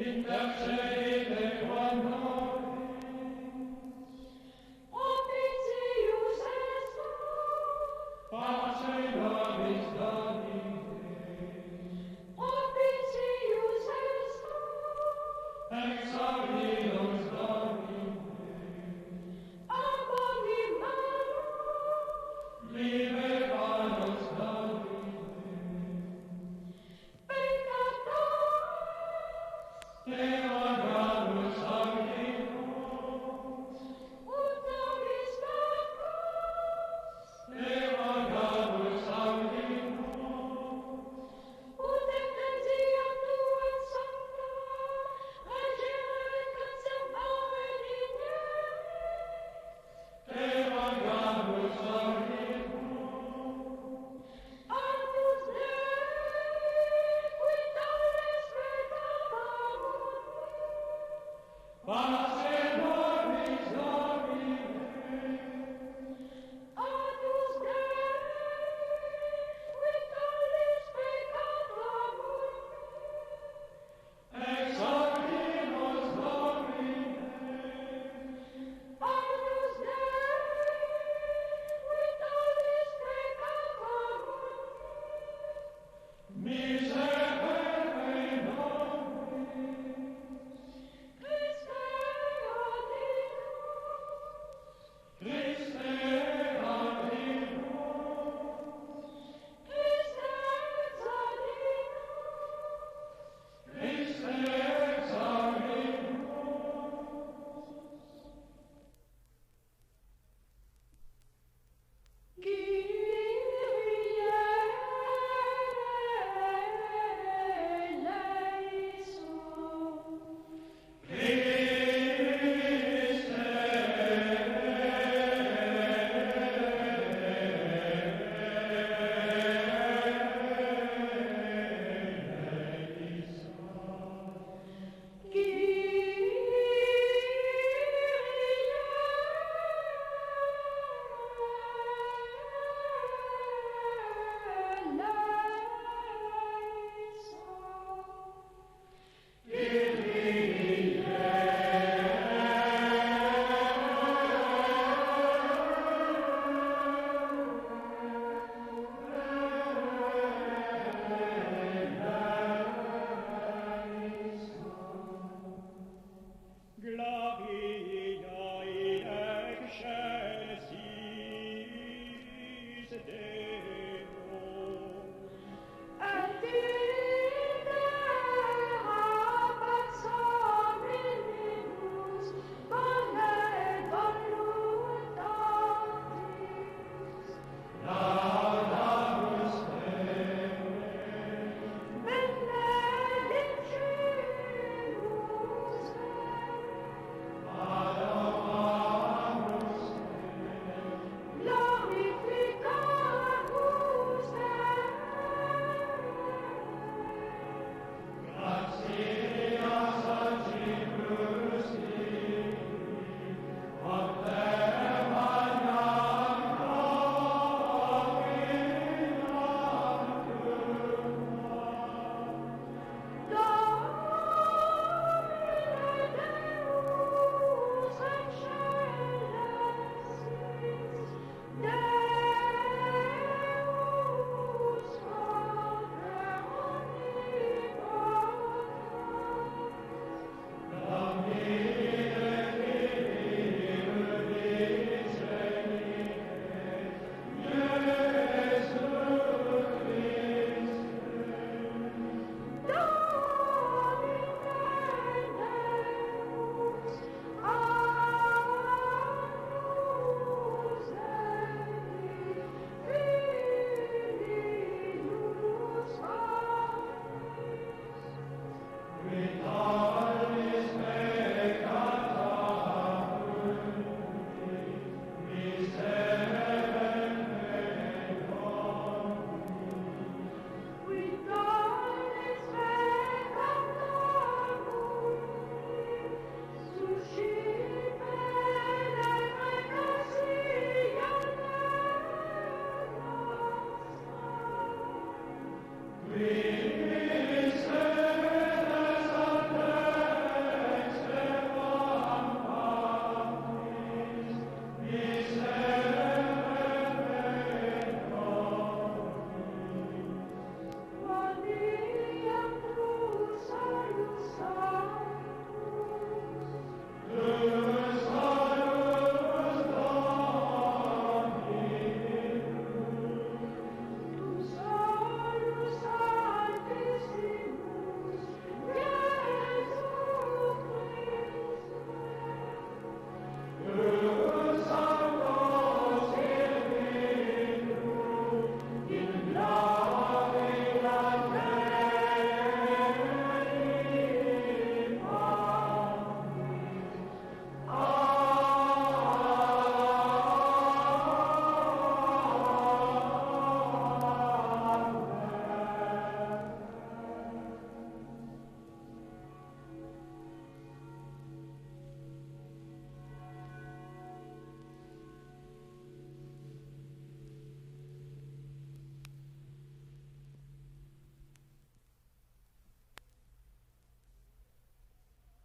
in that shade.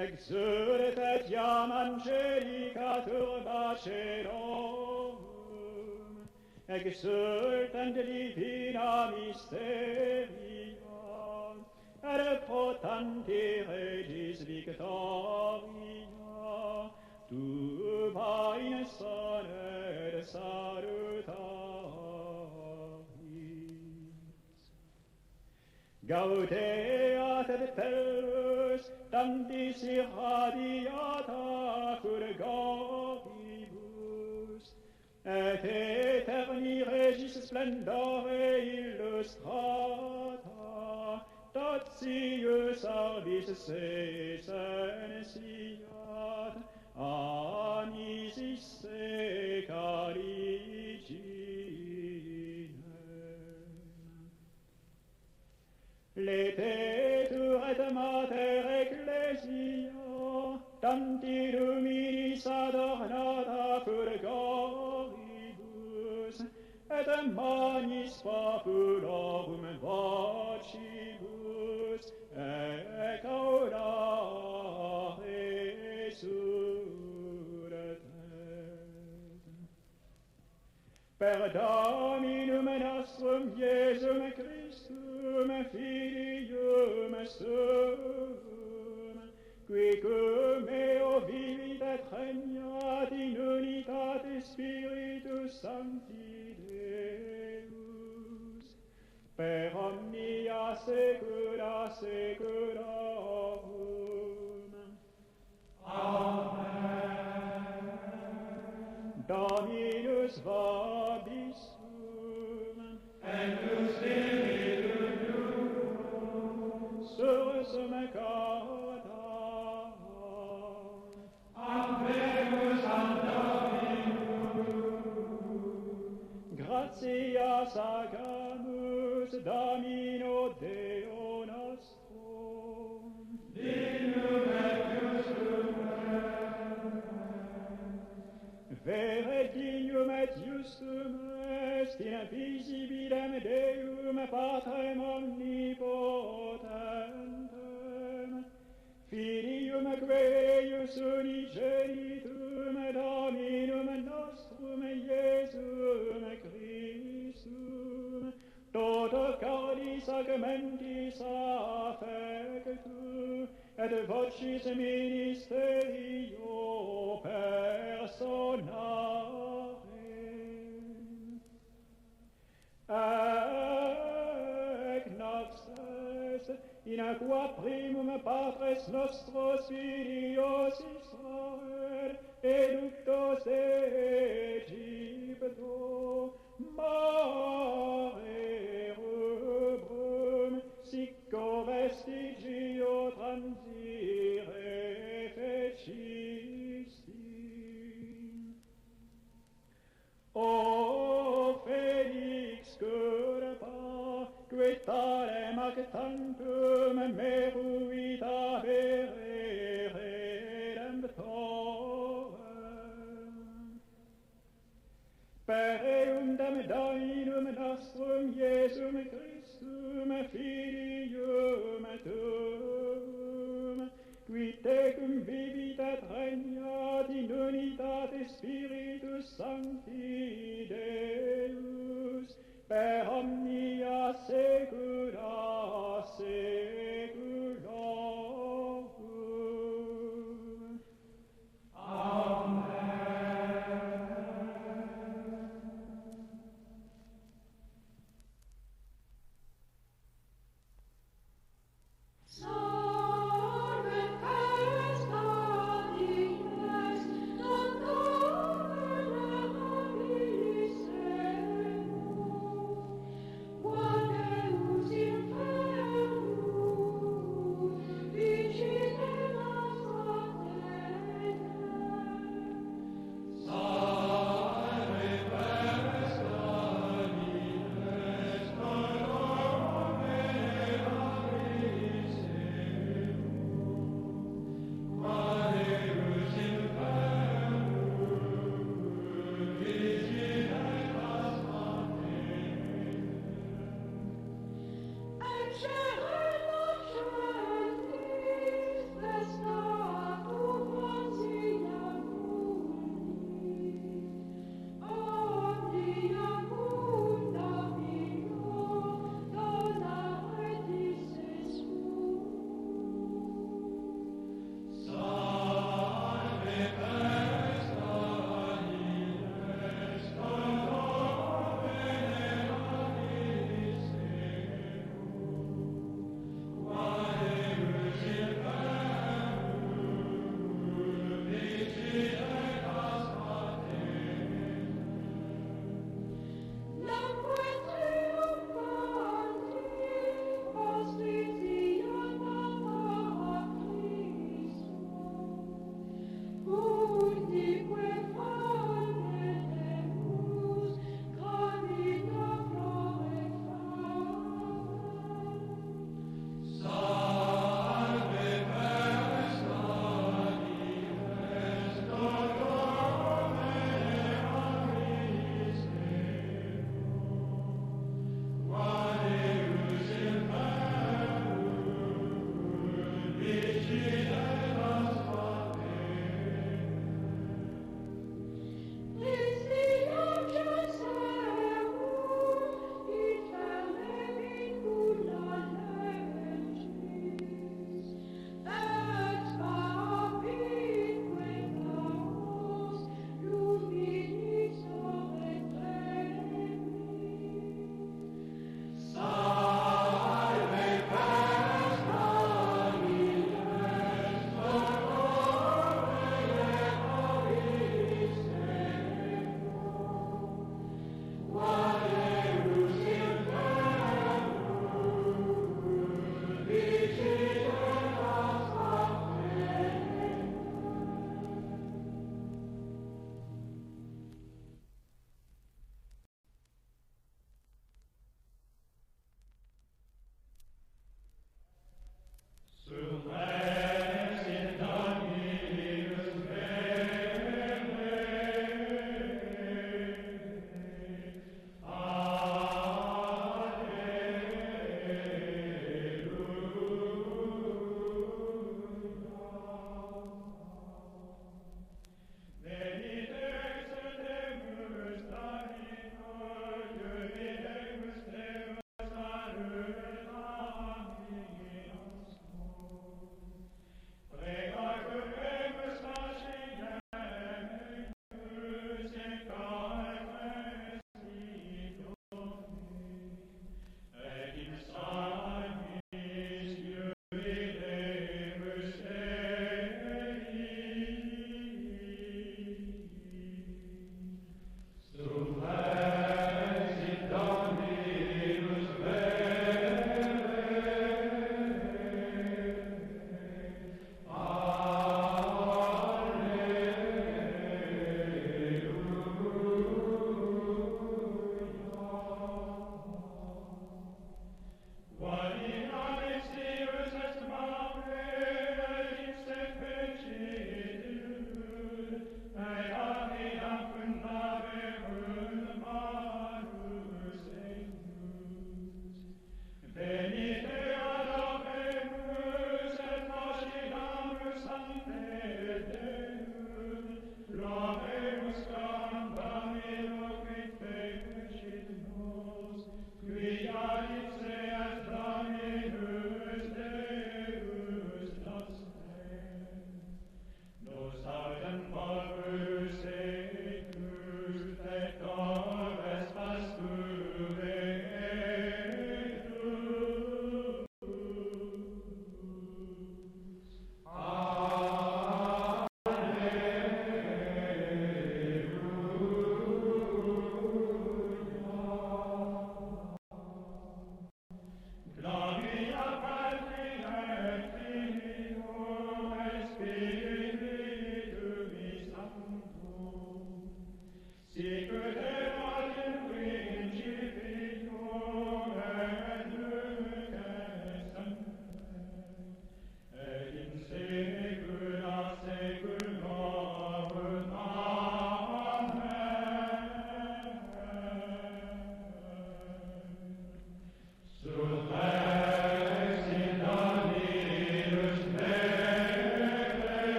exudet iam angelica turba celorum, exultant divina mysteria, et er potanti regis victoria, tu vain sonet salutaris. Gaudeat et grandis irradiata fulgoribus, et eterni regis splendore illustrata, datius arbis se sensia, dulcis ministerio personae. Ec noxes in aqua primum patres nostros filios Israel eductos et secundam Dominum nostrum Iesum Christum Filium Tuum, qui tecum vivit et regnat in unitate Spiritus Sancti Deus, per omnia secula secula.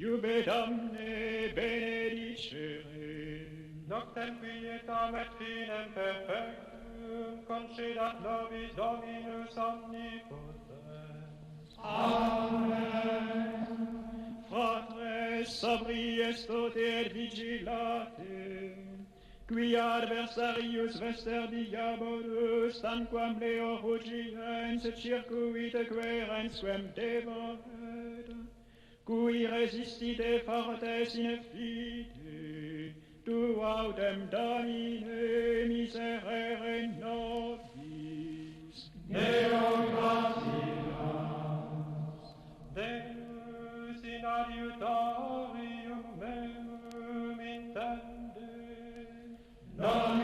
Iube, Domne, benedicere, noctem et matrinem perfectum, concedat nobis Dominus omnipotens. Amen. Fratres, sobri estote et er vigilate, qui adversarius vester diabolus, tanquam leo rugirens et circuite querens quem devoret, cui resistite fortes in fide, tu audem Domine miserere nobis. Deo gratias. Deus in adiutorium meum intende. Nobis.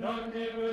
Danke,